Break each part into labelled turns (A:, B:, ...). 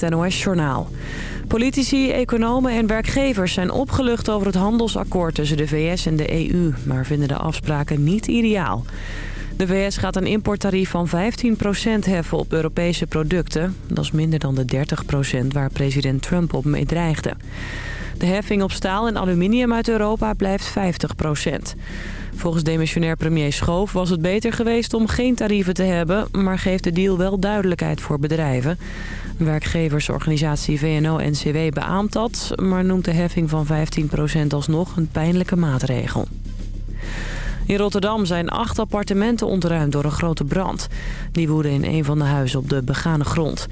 A: het NOS-journaal. Politici, economen en werkgevers zijn opgelucht over het handelsakkoord tussen de VS en de EU... maar vinden de afspraken niet ideaal. De VS gaat een importtarief van 15% heffen op Europese producten. Dat is minder dan de 30% waar president Trump op mee dreigde. De heffing op staal en aluminium uit Europa blijft 50%. Volgens demissionair premier Schoof was het beter geweest om geen tarieven te hebben... maar geeft de deal wel duidelijkheid voor bedrijven. Werkgeversorganisatie VNO-NCW beaamt dat... maar noemt de heffing van 15% alsnog een pijnlijke maatregel. In Rotterdam zijn acht appartementen ontruimd door een grote brand. Die woedde in een van de huizen op de begane grond.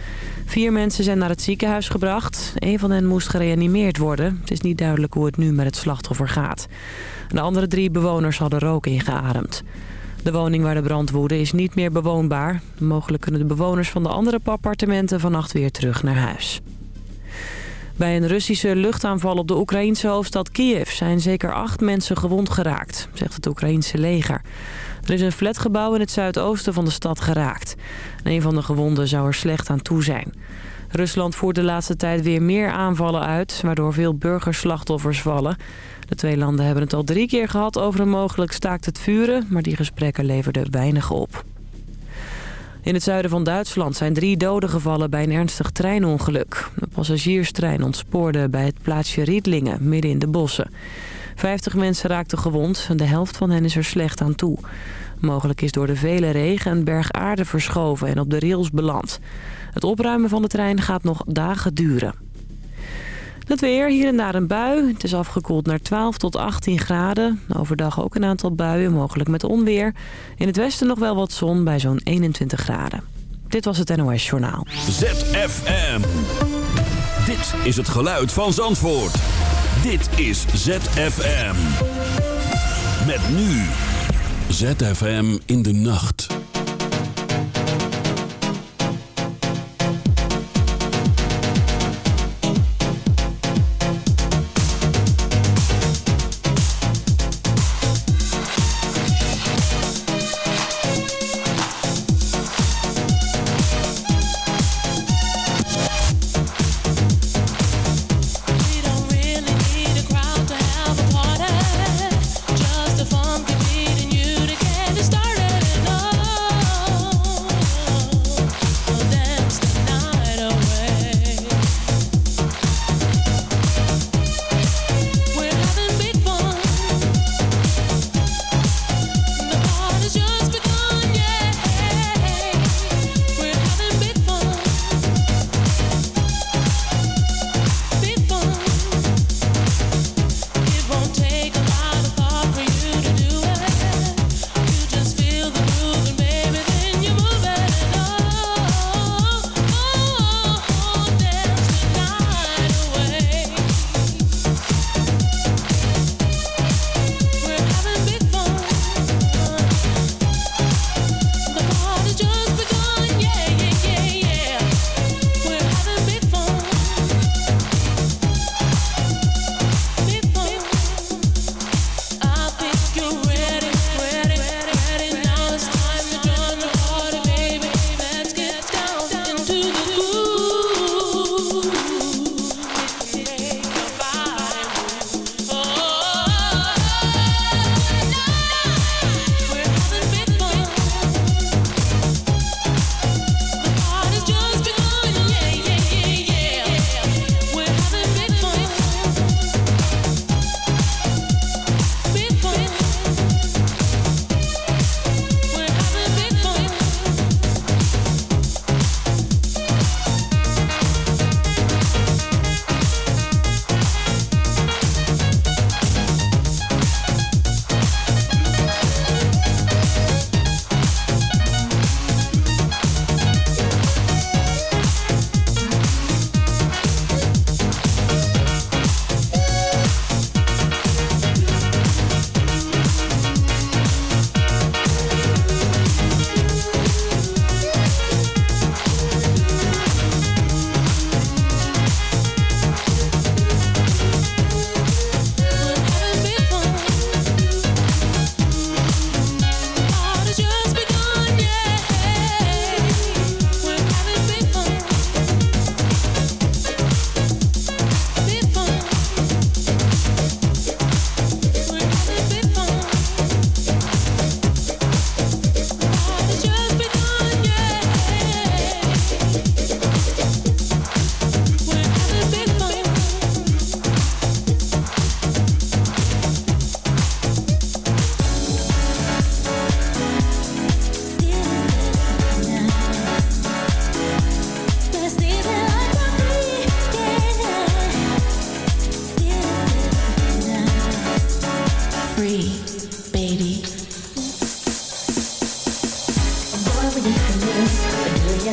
A: Vier mensen zijn naar het ziekenhuis gebracht. Een van hen moest gereanimeerd worden. Het is niet duidelijk hoe het nu met het slachtoffer gaat. De andere drie bewoners hadden rook ingeademd. De woning waar de brand woedde is niet meer bewoonbaar. Mogelijk kunnen de bewoners van de andere appartementen vannacht weer terug naar huis. Bij een Russische luchtaanval op de Oekraïense hoofdstad Kiev zijn zeker acht mensen gewond geraakt, zegt het Oekraïense leger. Er is een flatgebouw in het zuidoosten van de stad geraakt. een van de gewonden zou er slecht aan toe zijn. Rusland voert de laatste tijd weer meer aanvallen uit, waardoor veel burgerslachtoffers vallen. De twee landen hebben het al drie keer gehad over een mogelijk staakt het vuren, maar die gesprekken leverden weinig op. In het zuiden van Duitsland zijn drie doden gevallen bij een ernstig treinongeluk. Een passagierstrein ontspoorde bij het plaatsje Riedlingen, midden in de bossen. Vijftig mensen raakten gewond en de helft van hen is er slecht aan toe. Mogelijk is door de vele regen een berg aarde verschoven en op de rails beland. Het opruimen van de trein gaat nog dagen duren. Het weer, hier en daar een bui. Het is afgekoeld naar 12 tot 18 graden. Overdag ook een aantal buien, mogelijk met onweer. In het westen nog wel wat zon bij zo'n 21 graden. Dit was het NOS Journaal.
B: ZFM. Dit is het geluid van Zandvoort. Dit is ZFM. Met nu. ZFM in de nacht.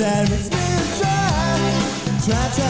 C: that makes me try, try,
D: try.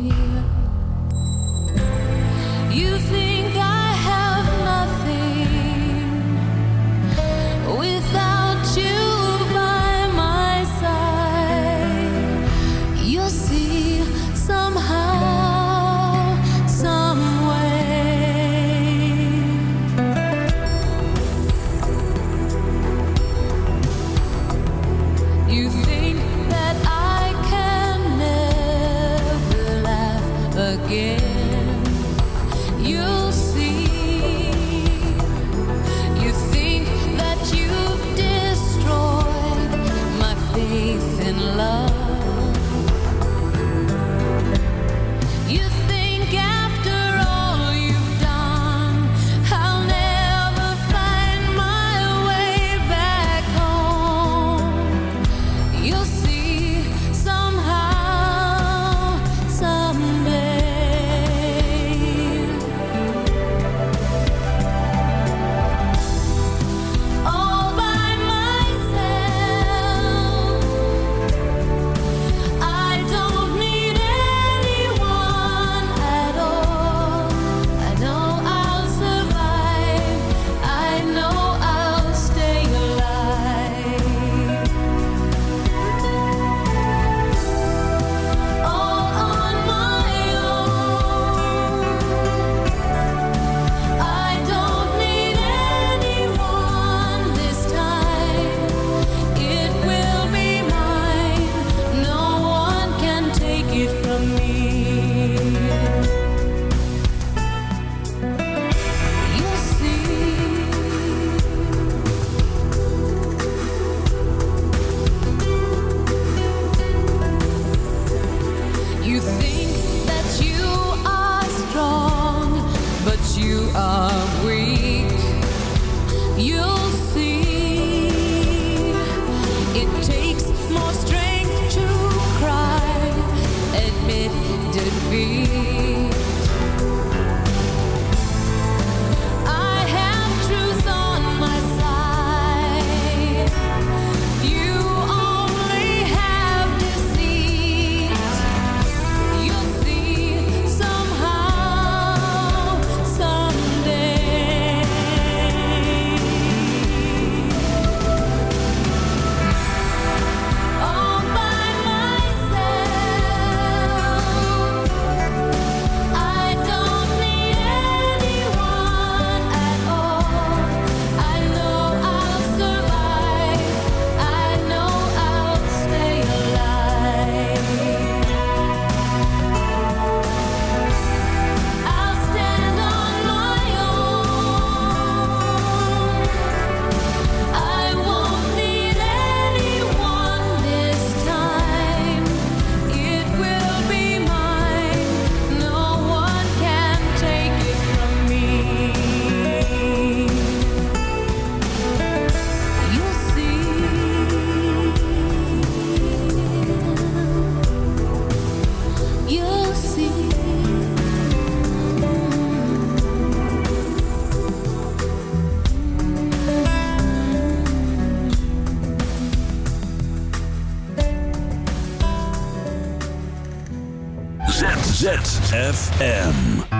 D: ZFM.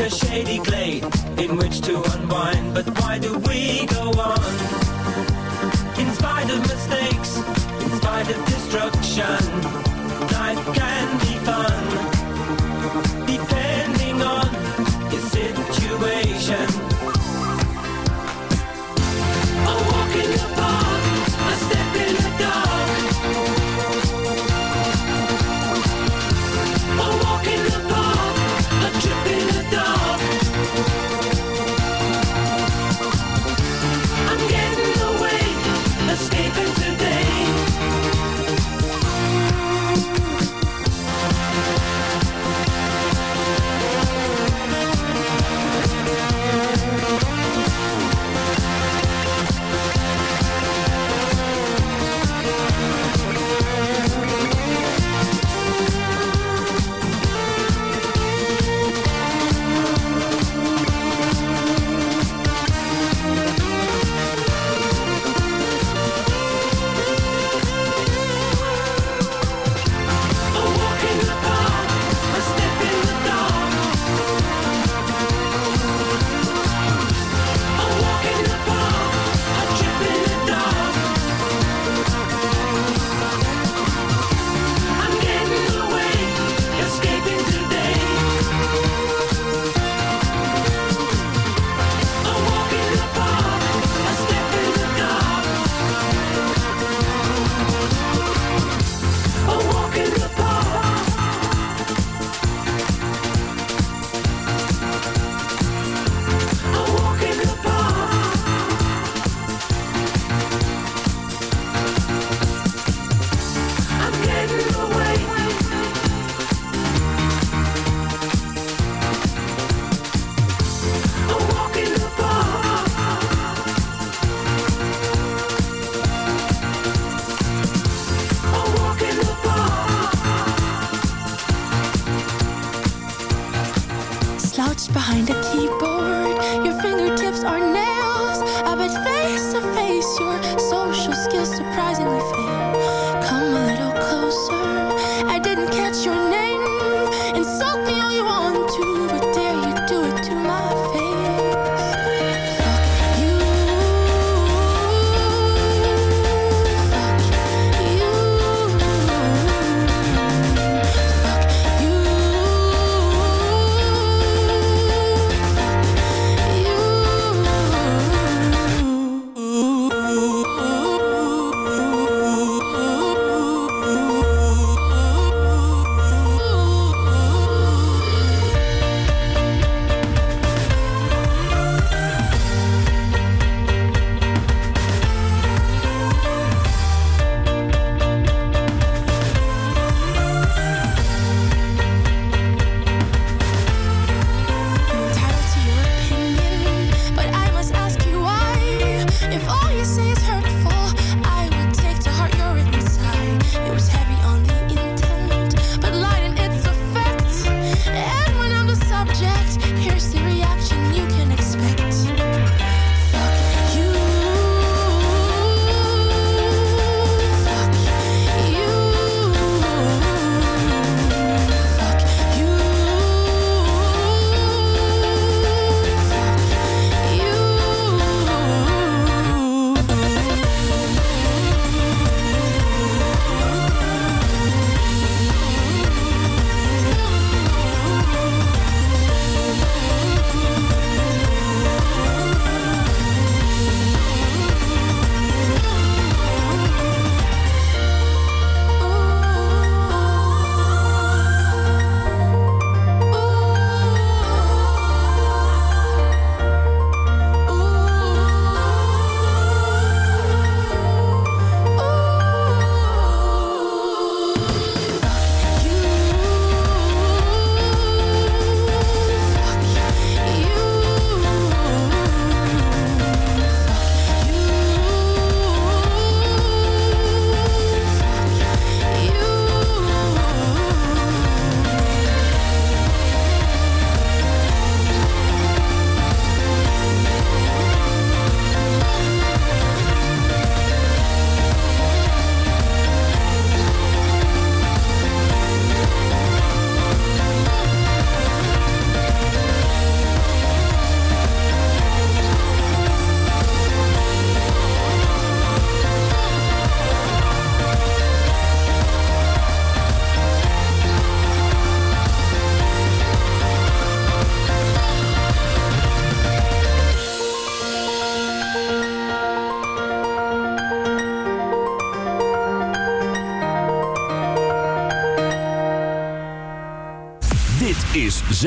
D: a shady glade in which to unwind. But why do we go on? In spite of mistakes, in spite
B: of destruction.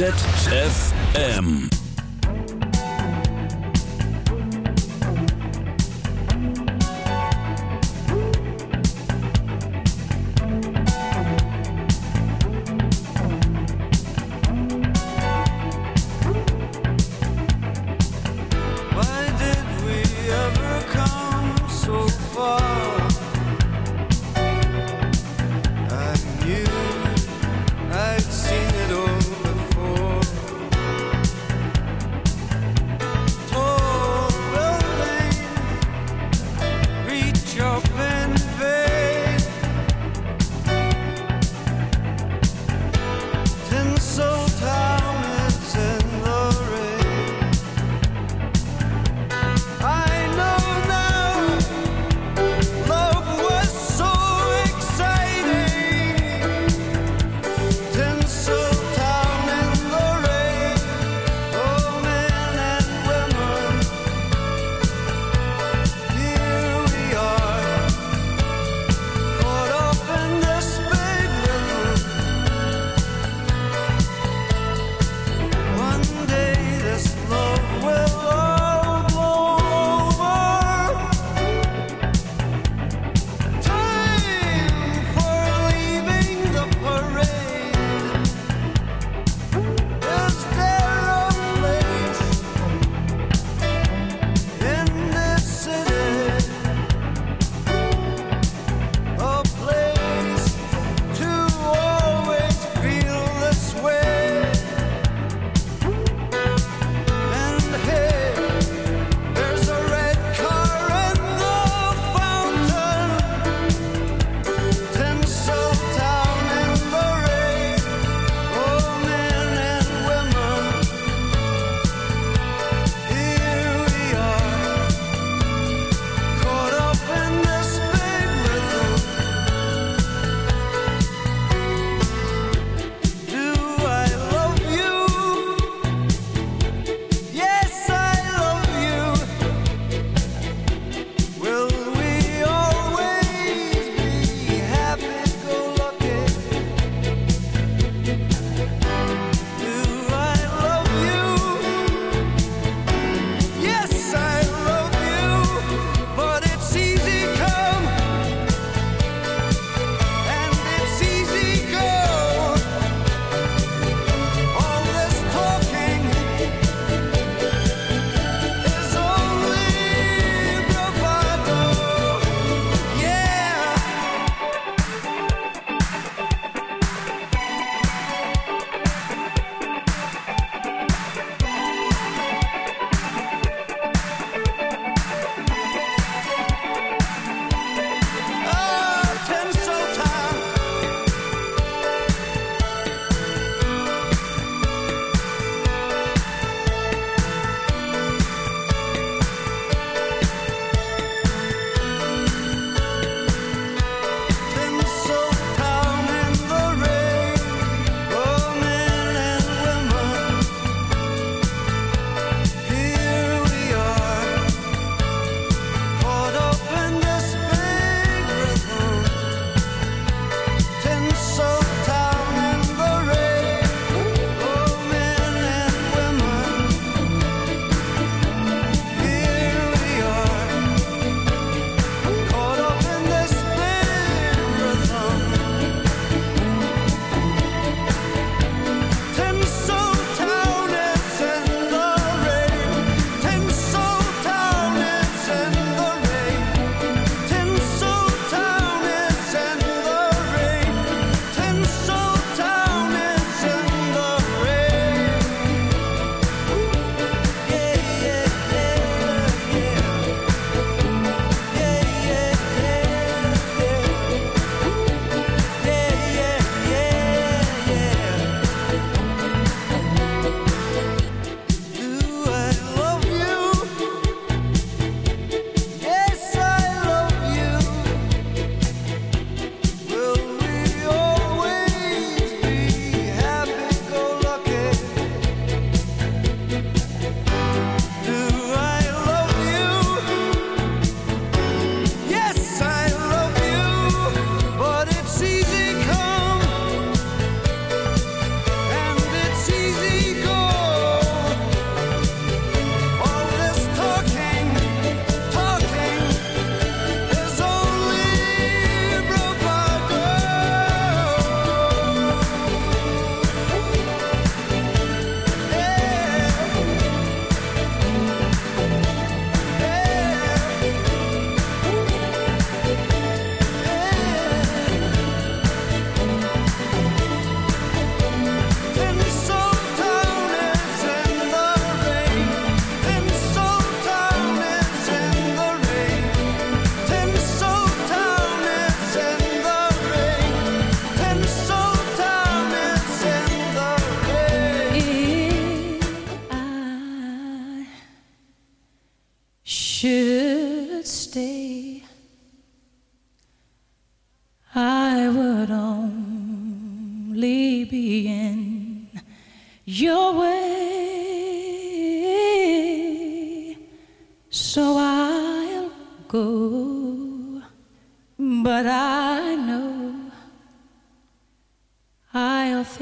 E: ZFM.